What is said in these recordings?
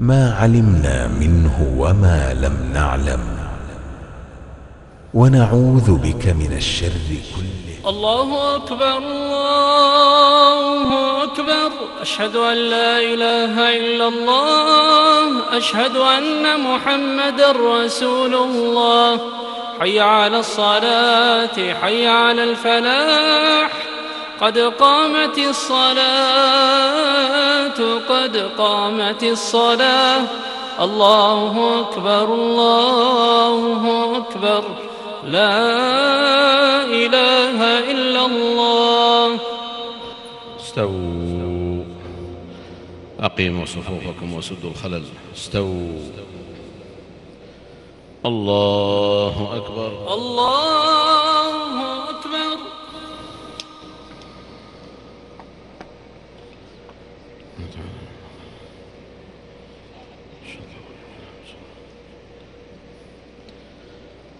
ما علمنا منه وما لم نعلم. ونعوذ بك من الشر كله. الله أكبر الله أكبر. أشهد أن لا إله إلا الله. أشهد أن محمد رسول الله. حي على الصلاة حي على الفلاح. قد قامت الصلاة. قد قامت الصلاة. الله أكبر الله أكبر. لا إله إلا الله. استووا. أقيموا صفوفكم وسدوا الخلل. استووا. الله أكبر. الله أكبر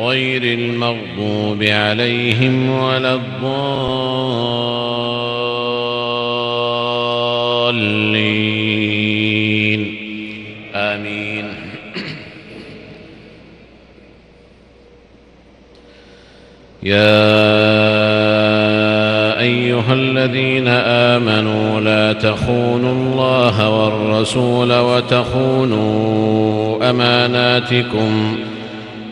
غير المغضوب عليهم ولا الضالين. آمين. يا أيها الذين آمنوا لا تخونوا الله والرسول وتخونوا أماناتكم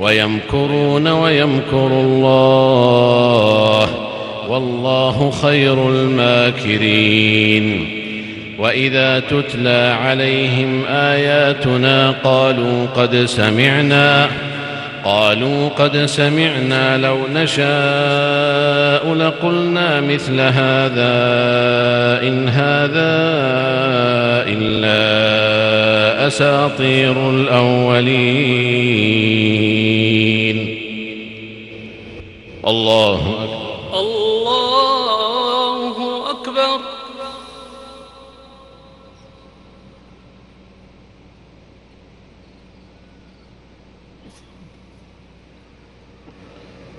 ويمكرون ويمكر الله والله خير الماكرين. وإذا تتلى عليهم آياتنا قالوا قد سمعنا قالوا قد سمعنا لو نشاء لقلنا مثل هذا إن هذا إلا أساطير الأولين. الله أكبر. الله أكبر.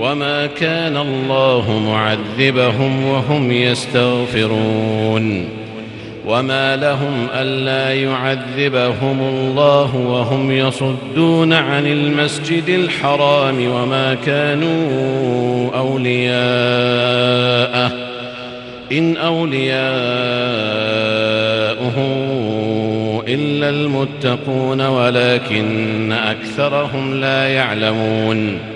وما كان الله معذبهم وهم يستغفرون. وما لهم ألا يعذبهم الله وهم يصدون عن المسجد الحرام وما كانوا أولياءه. إن أولياؤه إلا المتقون ولكن أكثرهم لا يعلمون.